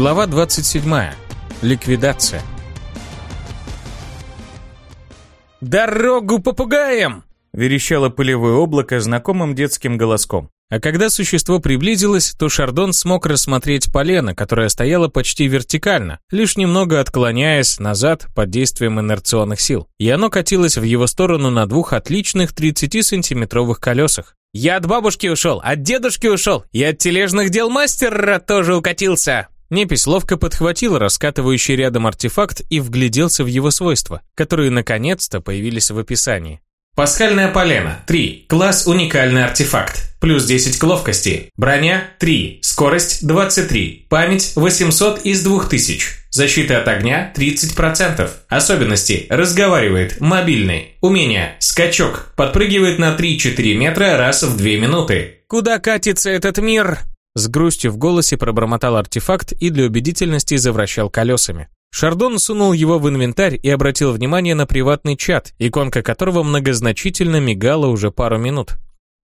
Глава 27. Ликвидация. «Дорогу попугаем!» – верещало пылевое облако знакомым детским голоском. А когда существо приблизилось, то Шардон смог рассмотреть полено, которое стояло почти вертикально, лишь немного отклоняясь назад под действием инерционных сил. И оно катилось в его сторону на двух отличных 30-сантиметровых колесах. «Я от бабушки ушел, от дедушки ушел, и от тележных дел мастера тоже укатился!» Непись ловко подхватил раскатывающий рядом артефакт и вгляделся в его свойства, которые наконец-то появились в описании. Пасхальное полено. 3. Класс уникальный артефакт. Плюс 10 к ловкости. Броня 3. Скорость 23. Память 800 из 2000. Защита от огня 30%. Особенности. Разговаривает. Мобильный. Умение. Скачок. Подпрыгивает на 3-4 метра раз в 2 минуты. Куда катится этот мир? С грустью в голосе пробормотал артефакт и для убедительности завращал колесами. Шардон сунул его в инвентарь и обратил внимание на приватный чат, иконка которого многозначительно мигала уже пару минут.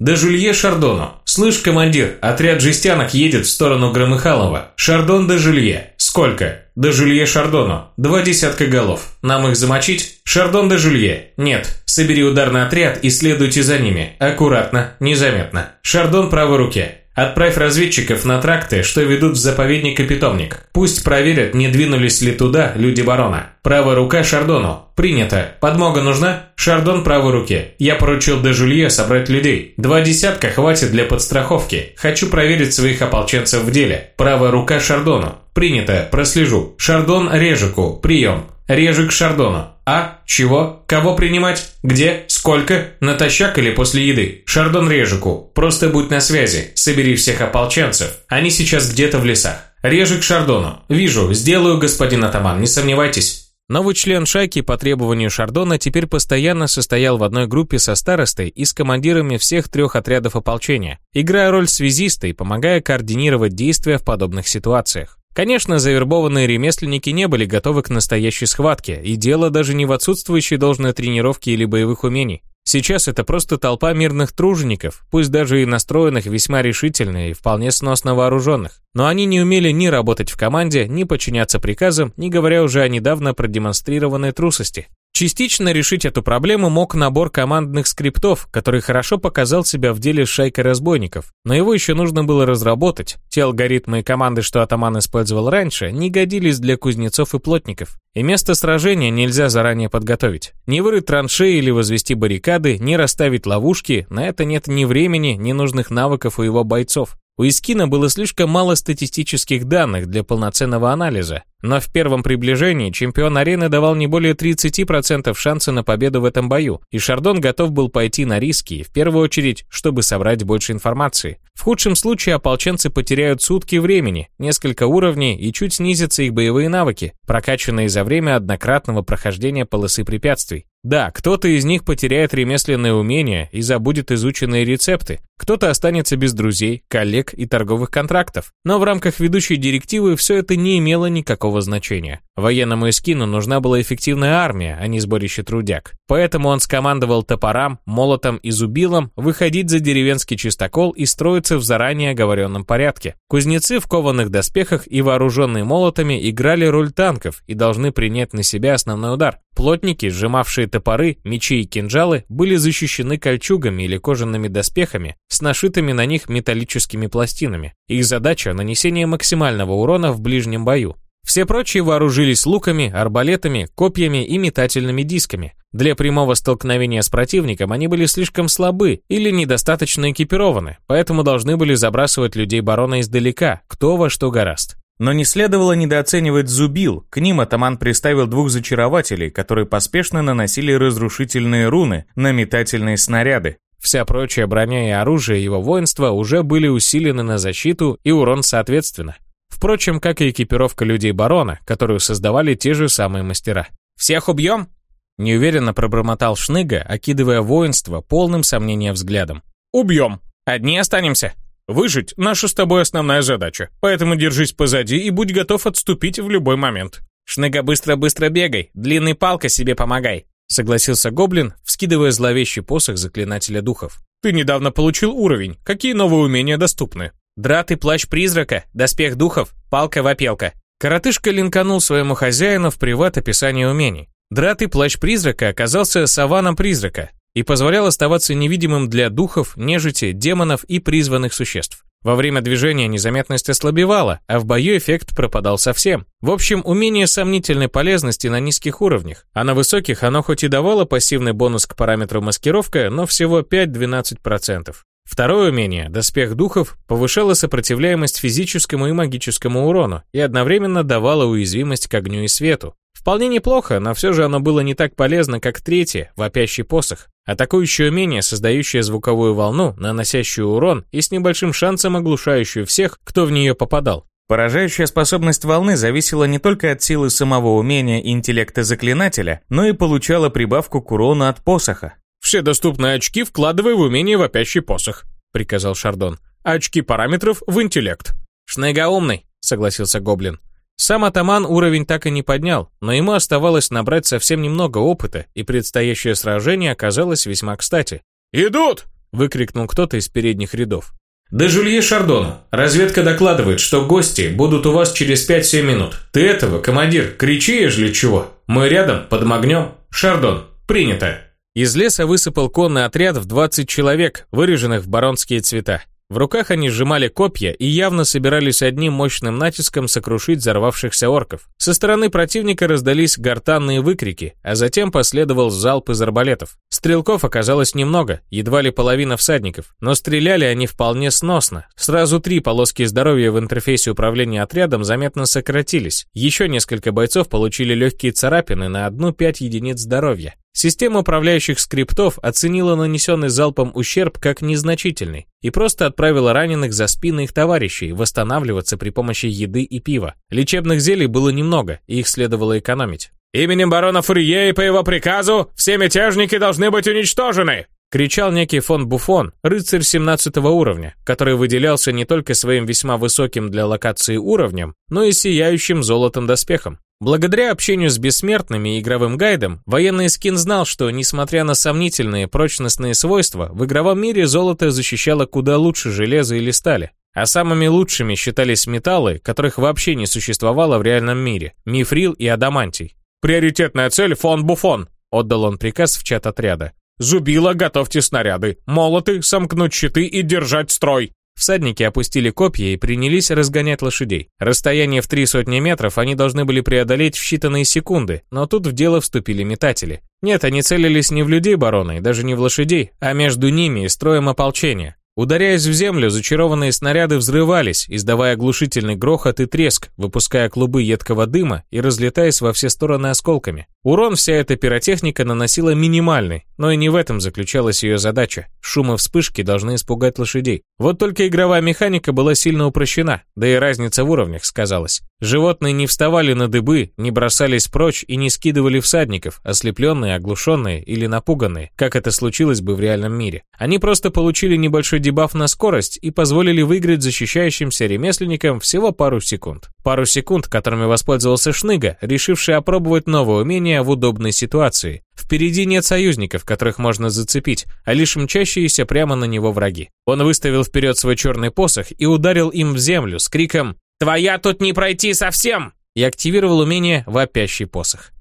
«Да Жулье Шардону. Слышь, командир, отряд жестянок едет в сторону Громыхалова. Шардон да Жулье. Сколько? Да Жулье Шардону. Два десятка голов. Нам их замочить? Шардон да Жулье. Нет. Собери ударный отряд и следуйте за ними. Аккуратно, незаметно. Шардон правой руке. Отправь разведчиков на тракты, что ведут в заповедник и питомник. Пусть проверят, не двинулись ли туда люди барона. Правая рука Шардону. Принято. Подмога нужна? Шардон правой руке. Я поручил де Жулье собрать людей. Два десятка хватит для подстраховки. Хочу проверить своих ополченцев в деле. Правая рука Шардону. Принято. Прослежу. Шардон Режику. Прием. Режик Шардону. А? Чего? Кого принимать? Где? Сколько? Натощак или после еды? Шардон Режику. Просто будь на связи. Собери всех ополченцев. Они сейчас где-то в лесах. Режик Шардону. Вижу. Сделаю, господин атаман. Не сомневайтесь. Новый член шайки по требованию Шардона теперь постоянно состоял в одной группе со старостой и с командирами всех трех отрядов ополчения, играя роль связиста и помогая координировать действия в подобных ситуациях. Конечно, завербованные ремесленники не были готовы к настоящей схватке, и дело даже не в отсутствующей должной тренировке или боевых умений. Сейчас это просто толпа мирных тружеников, пусть даже и настроенных весьма решительно и вполне сносно вооруженных. Но они не умели ни работать в команде, ни подчиняться приказам, не говоря уже о недавно продемонстрированной трусости. Частично решить эту проблему мог набор командных скриптов, который хорошо показал себя в деле с шайкой разбойников, но его еще нужно было разработать. Те алгоритмы и команды, что атаман использовал раньше, не годились для кузнецов и плотников. И место сражения нельзя заранее подготовить. Не вырыть траншеи или возвести баррикады, не расставить ловушки, на это нет ни времени, ни нужных навыков у его бойцов. У Искина было слишком мало статистических данных для полноценного анализа, но в первом приближении чемпион арены давал не более 30% шанса на победу в этом бою, и Шардон готов был пойти на риски, в первую очередь, чтобы собрать больше информации. В худшем случае ополченцы потеряют сутки времени, несколько уровней и чуть снизятся их боевые навыки, прокачанные за время однократного прохождения полосы препятствий. Да, кто-то из них потеряет ремесленные умения и забудет изученные рецепты, кто-то останется без друзей, коллег и торговых контрактов, но в рамках ведущей директивы все это не имело никакого значения. Военному эскину нужна была эффективная армия, а не сборище трудяг. Поэтому он скомандовал топорам, молотом и зубилом выходить за деревенский чистокол и строиться в заранее оговоренном порядке. Кузнецы в кованых доспехах и вооруженные молотами играли роль танков и должны принять на себя основной удар. Плотники, сжимавшие топоры, мечи и кинжалы, были защищены кольчугами или кожаными доспехами с нашитыми на них металлическими пластинами. Их задача – нанесение максимального урона в ближнем бою. Все прочие вооружились луками, арбалетами, копьями и метательными дисками. Для прямого столкновения с противником они были слишком слабы или недостаточно экипированы, поэтому должны были забрасывать людей барона издалека, кто во что гораст. Но не следовало недооценивать зубил, к ним атаман приставил двух зачарователей, которые поспешно наносили разрушительные руны на метательные снаряды. Вся прочая броня и оружие его воинства уже были усилены на защиту и урон соответственно. Впрочем, как и экипировка людей барона, которую создавали те же самые мастера. «Всех убьем?» Неуверенно пробормотал Шныга, окидывая воинство полным сомнения взглядом. «Убьем. Одни останемся. Выжить — наша с тобой основная задача, поэтому держись позади и будь готов отступить в любой момент». «Шныга, быстро-быстро бегай, длинной палкой себе помогай», согласился Гоблин, вскидывая зловещий посох заклинателя духов. «Ты недавно получил уровень. Какие новые умения доступны?» Драты плащ призрака, доспех духов, палка-вопелка. Коротышка линканул своему хозяину в приват описание умений. Драты плащ призрака оказался саваном призрака и позволял оставаться невидимым для духов, нежити, демонов и призванных существ. Во время движения незаметность ослабевала, а в бою эффект пропадал совсем. В общем, умение сомнительной полезности на низких уровнях, а на высоких оно хоть и давало пассивный бонус к параметру маскировка, но всего 5-12%. Второе умение, Доспех Духов, повышало сопротивляемость физическому и магическому урону и одновременно давало уязвимость к огню и свету. Вполне неплохо, но все же оно было не так полезно, как третье, вопящий посох. Атакующее умение, создающее звуковую волну, наносящую урон и с небольшим шансом оглушающую всех, кто в нее попадал. Поражающая способность волны зависела не только от силы самого умения и интеллекта заклинателя, но и получала прибавку к урону от посоха. «Все доступные очки вкладывай в умение вопящий посох», — приказал Шардон. «Очки параметров в интеллект». «Шныга умный», — согласился Гоблин. Сам атаман уровень так и не поднял, но ему оставалось набрать совсем немного опыта, и предстоящее сражение оказалось весьма кстати. «Идут!» — выкрикнул кто-то из передних рядов. «Де Жулье Шардон, разведка докладывает, что гости будут у вас через 5-7 минут. Ты этого, командир, кричи, ежели чего. Мы рядом, под огнем. Шардон, принято!» Из леса высыпал конный отряд в 20 человек, выреженных в баронские цвета. В руках они сжимали копья и явно собирались одним мощным натиском сокрушить взорвавшихся орков. Со стороны противника раздались гортанные выкрики, а затем последовал залп из арбалетов. Стрелков оказалось немного, едва ли половина всадников, но стреляли они вполне сносно. Сразу три полоски здоровья в интерфейсе управления отрядом заметно сократились. Еще несколько бойцов получили легкие царапины на одну-пять единиц здоровья. Система управляющих скриптов оценила нанесенный залпом ущерб как незначительный и просто отправила раненых за спины их товарищей восстанавливаться при помощи еды и пива. Лечебных зелий было немного, и их следовало экономить. «Именем барона Фурье и по его приказу все мятежники должны быть уничтожены!» Кричал некий фон Буфон, рыцарь 17 уровня, который выделялся не только своим весьма высоким для локации уровнем, но и сияющим золотом доспехом. Благодаря общению с бессмертными и игровым гайдом, военный скин знал, что, несмотря на сомнительные прочностные свойства, в игровом мире золото защищало куда лучше железа или стали. А самыми лучшими считались металлы, которых вообще не существовало в реальном мире – мифрил и адамантий. «Приоритетная цель – фон Буфон», – отдал он приказ в чат отряда. «Зубила, готовьте снаряды, молоты, сомкнуть щиты и держать строй!» Всадники опустили копья и принялись разгонять лошадей. Расстояние в три сотни метров они должны были преодолеть в считанные секунды, но тут в дело вступили метатели. Нет, они целились не в людей барона и даже не в лошадей, а между ними и строем ополчения. Ударяясь в землю, зачарованные снаряды взрывались, издавая оглушительный грохот и треск, выпуская клубы едкого дыма и разлетаясь во все стороны осколками. Урон вся эта пиротехника наносила минимальный, но и не в этом заключалась ее задача. Шум и вспышки должны испугать лошадей. Вот только игровая механика была сильно упрощена, да и разница в уровнях сказалась. Животные не вставали на дыбы, не бросались прочь и не скидывали всадников, ослепленные, оглушенные или напуганные, как это случилось бы в реальном мире. Они просто получили небольшой дебаф на скорость и позволили выиграть защищающимся ремесленникам всего пару секунд. Пару секунд, которыми воспользовался Шныга, решивший опробовать новое умение в удобной ситуации. Впереди нет союзников, которых можно зацепить, а лишь мчащиеся прямо на него враги. Он выставил вперед свой черный посох и ударил им в землю с криком «Твоя тут не пройти совсем!» и активировал умение «Вопящий посох».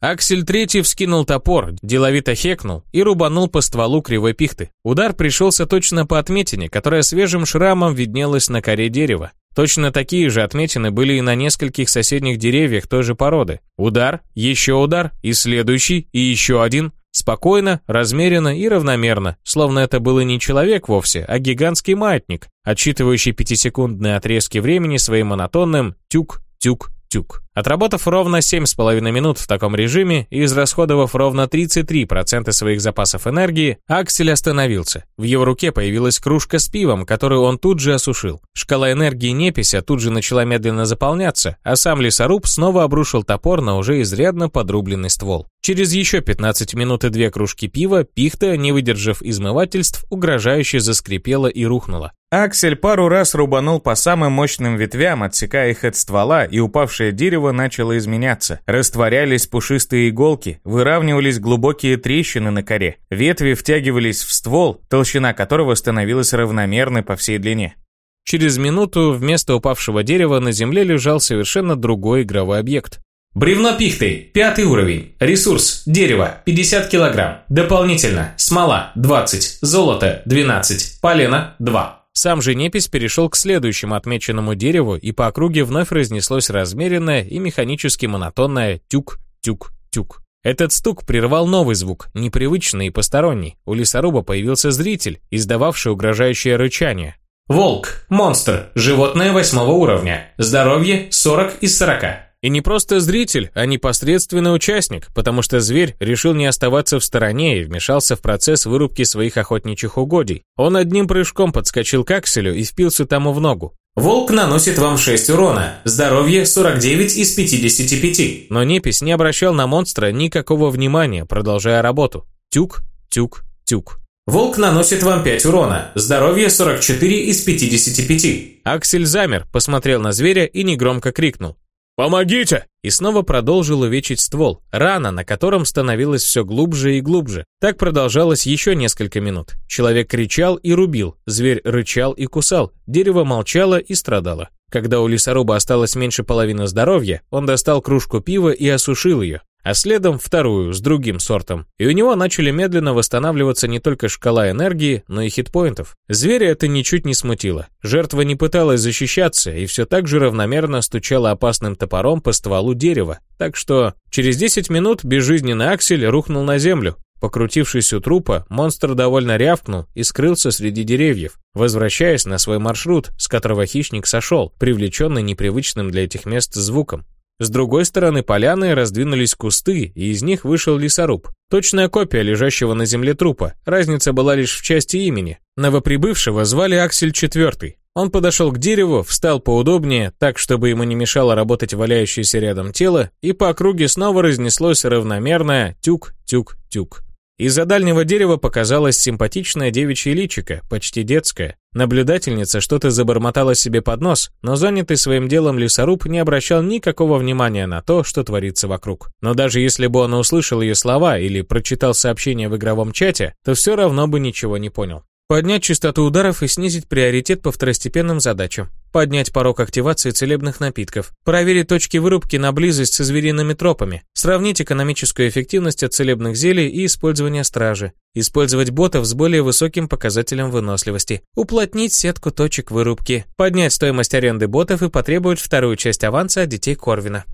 Аксель Третий вскинул топор, деловито хекнул и рубанул по стволу кривой пихты. Удар пришелся точно по отметине, которая свежим шрамом виднелась на коре дерева. Точно такие же отметины были и на нескольких соседних деревьях той же породы. Удар, еще удар, и следующий, и еще один. Спокойно, размеренно и равномерно, словно это был и не человек вовсе, а гигантский маятник, отсчитывающий пятисекундные отрезки времени своим монотонным «тюк-тюк тюк. Отработав ровно 7,5 минут в таком режиме и израсходовав ровно 33% своих запасов энергии, Аксель остановился. В его руке появилась кружка с пивом, которую он тут же осушил. Шкала энергии непися тут же начала медленно заполняться, а сам лесоруб снова обрушил топор на уже изрядно подрубленный ствол. Через еще 15 минут и две кружки пива, пихта, не выдержав измывательств, угрожающе заскрипела и рухнула. Аксель пару раз рубанул по самым мощным ветвям, отсекая их от ствола, и упавшее дерево начало изменяться. Растворялись пушистые иголки, выравнивались глубокие трещины на коре. Ветви втягивались в ствол, толщина которого становилась равномерной по всей длине. Через минуту вместо упавшего дерева на земле лежал совершенно другой игровой объект. Бревно пихты, пятый уровень. Ресурс, дерево, 50 килограмм. Дополнительно, смола, 20, золото, 12, полено, 2. Сам же непись перешел к следующему отмеченному дереву, и по округе вновь разнеслось размеренное и механически монотонное тюк-тюк-тюк. Этот стук прервал новый звук, непривычный и посторонний. У лесоруба появился зритель, издававший угрожающее рычание. Волк, монстр, животное восьмого уровня. Здоровье 40 из 40. И не просто зритель, а непосредственный участник, потому что зверь решил не оставаться в стороне и вмешался в процесс вырубки своих охотничьих угодий. Он одним прыжком подскочил к акселю и впился тому в ногу. Волк наносит вам 6 урона, здоровье 49 из 55. Но Непись не обращал на монстра никакого внимания, продолжая работу. Тюк, тюк, тюк. Волк наносит вам 5 урона, здоровье 44 из 55. Аксель замер, посмотрел на зверя и негромко крикнул. «Помогите!» И снова продолжил увечить ствол, рана на котором становилась все глубже и глубже. Так продолжалось еще несколько минут. Человек кричал и рубил, зверь рычал и кусал, дерево молчало и страдало. Когда у лесоруба осталось меньше половины здоровья, он достал кружку пива и осушил ее а следом вторую с другим сортом. И у него начали медленно восстанавливаться не только шкала энергии, но и хитпоинтов. Зверя это ничуть не смутило. Жертва не пыталась защищаться и все так же равномерно стучала опасным топором по стволу дерева. Так что через 10 минут безжизненный аксель рухнул на землю. Покрутившись у трупа, монстр довольно рявкнул и скрылся среди деревьев, возвращаясь на свой маршрут, с которого хищник сошел, привлеченный непривычным для этих мест звуком. С другой стороны поляны раздвинулись кусты, и из них вышел лесоруб. Точная копия лежащего на земле трупа. Разница была лишь в части имени. Новоприбывшего звали Аксель IV. Он подошел к дереву, встал поудобнее, так, чтобы ему не мешало работать валяющееся рядом тело, и по округе снова разнеслось равномерное тюк-тюк-тюк. Из-за дальнего дерева показалась симпатичная девичья личика, почти детская. Наблюдательница что-то забормотала себе под нос, но занятый своим делом лесоруб не обращал никакого внимания на то, что творится вокруг. Но даже если бы он услышал ее слова или прочитал сообщение в игровом чате, то все равно бы ничего не понял. Поднять частоту ударов и снизить приоритет по второстепенным задачам. Поднять порог активации целебных напитков. Проверить точки вырубки на близость со звериными тропами. Сравнить экономическую эффективность от целебных зелий и использования стражи. Использовать ботов с более высоким показателем выносливости. Уплотнить сетку точек вырубки. Поднять стоимость аренды ботов и потребовать вторую часть аванса от детей Корвина.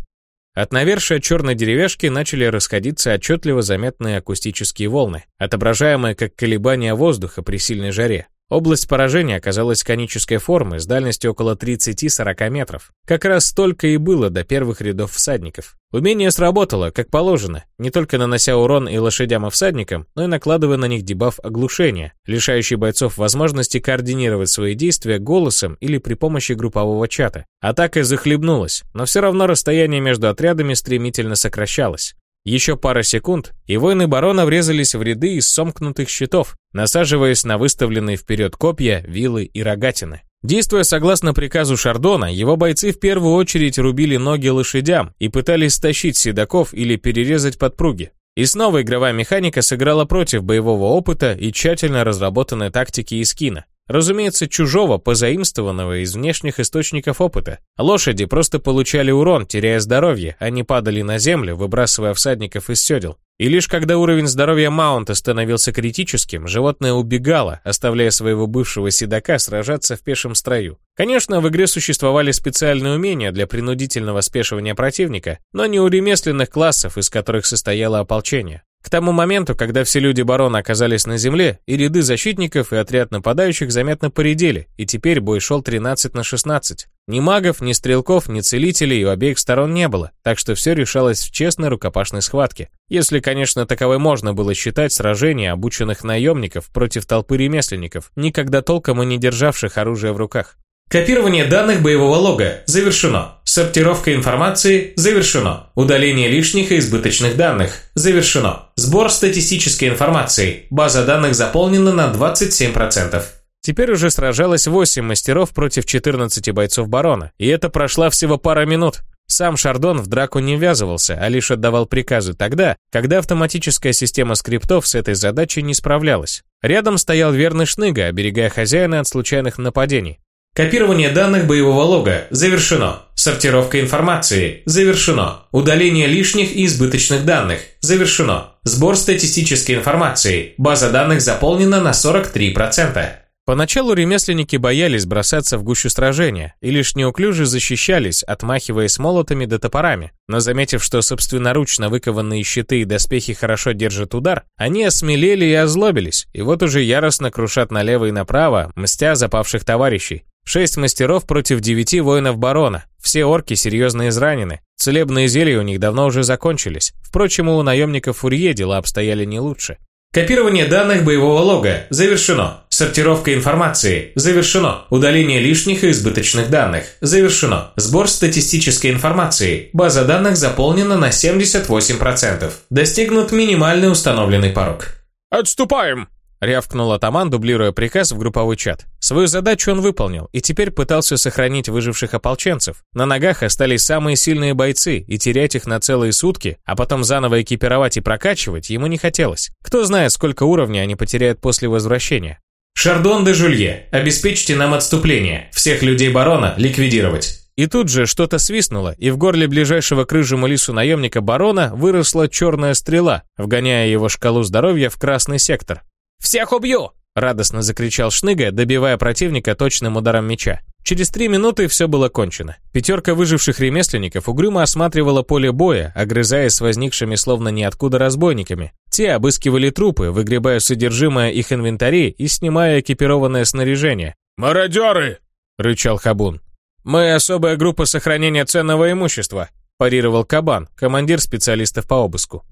От навершия черной деревяшки начали расходиться отчетливо заметные акустические волны, отображаемые как колебания воздуха при сильной жаре. Область поражения оказалась конической формы с дальностью около 30-40 метров. Как раз столько и было до первых рядов всадников. Умение сработало, как положено, не только нанося урон и лошадям и всадникам, но и накладывая на них дебаф оглушения, лишающий бойцов возможности координировать свои действия голосом или при помощи группового чата. Атака захлебнулась, но все равно расстояние между отрядами стремительно сокращалось. Еще пара секунд, и воины барона врезались в ряды из сомкнутых щитов, насаживаясь на выставленные вперед копья, вилы и рогатины. Действуя согласно приказу Шардона, его бойцы в первую очередь рубили ноги лошадям и пытались стащить седаков или перерезать подпруги. И снова игровая механика сыграла против боевого опыта и тщательно разработанной тактики и скина. Разумеется, чужого, позаимствованного из внешних источников опыта. Лошади просто получали урон, теряя здоровье, они падали на землю, выбрасывая всадников из седел. И лишь когда уровень здоровья Маунта становился критическим, животное убегало, оставляя своего бывшего седока сражаться в пешем строю. Конечно, в игре существовали специальные умения для принудительного спешивания противника, но не у ремесленных классов, из которых состояло ополчение. К тому моменту, когда все люди барона оказались на земле, и ряды защитников, и отряд нападающих заметно поредели, и теперь бой шел 13 на 16. Ни магов, ни стрелков, ни целителей у обеих сторон не было, так что все решалось в честной рукопашной схватке. Если, конечно, таковой можно было считать сражение обученных наемников против толпы ремесленников, никогда толком и не державших оружие в руках. Копирование данных боевого лога завершено. Сортировка информации завершено. Удаление лишних и избыточных данных завершено. Сбор статистической информации. База данных заполнена на 27%. Теперь уже сражалось 8 мастеров против 14 бойцов барона, и это прошла всего пара минут. Сам Шардон в драку не ввязывался, а лишь отдавал приказы тогда, когда автоматическая система скриптов с этой задачей не справлялась. Рядом стоял верный Шныга, оберегая хозяина от случайных нападений. Копирование данных боевого лога завершено. Сортировка информации завершено. Удаление лишних и избыточных данных завершено. Сбор статистической информации. База данных заполнена на 43%. Поначалу ремесленники боялись бросаться в гущу сражения и лишь неуклюже защищались, отмахиваясь молотами да топорами. Но заметив, что собственноручно выкованные щиты и доспехи хорошо держат удар, они осмелели и озлобились, и вот уже яростно крушат налево и направо, мстя запавших товарищей. Шесть мастеров против девяти воинов барона. Все орки серьезно изранены. Целебные зелья у них давно уже закончились. Впрочем, у наемников Фурье дела обстояли не лучше. Копирование данных боевого лога завершено. Сортировка информации завершено. Удаление лишних и избыточных данных завершено. Сбор статистической информации. База данных заполнена на 78%. Достигнут минимальный установленный порог. «Отступаем!» Рявкнул атаман, дублируя приказ в групповой чат. Свою задачу он выполнил и теперь пытался сохранить выживших ополченцев. На ногах остались самые сильные бойцы, и терять их на целые сутки, а потом заново экипировать и прокачивать ему не хотелось. Кто знает, сколько уровней они потеряют после возвращения. «Шардон де Жулье, обеспечьте нам отступление. Всех людей барона ликвидировать». И тут же что-то свистнуло, и в горле ближайшего к рыжему лису наемника барона выросла черная стрела, вгоняя его шкалу здоровья в красный сектор. «Всех убью!» – радостно закричал Шныга, добивая противника точным ударом меча. Через три минуты все было кончено. Пятерка выживших ремесленников угрюмо осматривала поле боя, огрызаясь с возникшими словно ниоткуда разбойниками. Те обыскивали трупы, выгребая содержимое их инвентарей и снимая экипированное снаряжение. «Мародеры!» – рычал Хабун. «Мы особая группа сохранения ценного имущества», – парировал Кабан, командир специалистов по обыску.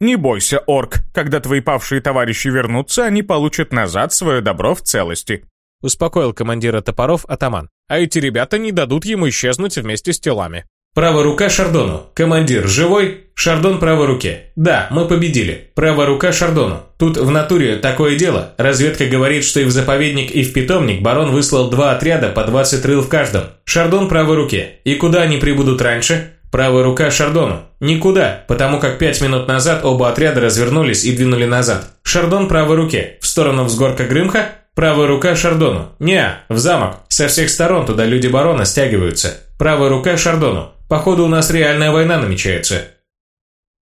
«Не бойся, орк, когда твои павшие товарищи вернутся, они получат назад свое добро в целости», успокоил командира топоров атаман. «А эти ребята не дадут ему исчезнуть вместе с телами». Правая рука Шардону. Командир живой? Шардон правой руке. Да, мы победили. Правая рука Шардону. Тут в натуре такое дело. Разведка говорит, что и в заповедник, и в питомник барон выслал два отряда по 20 рыл в каждом. Шардон правой руке. И куда они прибудут раньше? Правая рука Шардону. Никуда, потому как пять минут назад оба отряда развернулись и двинули назад. Шардон правой руке. В сторону взгорка Грымха. Правая рука Шардону. Не, в замок. Со всех сторон туда люди барона стягиваются. Правая рука Шардону. Походу у нас реальная война намечается.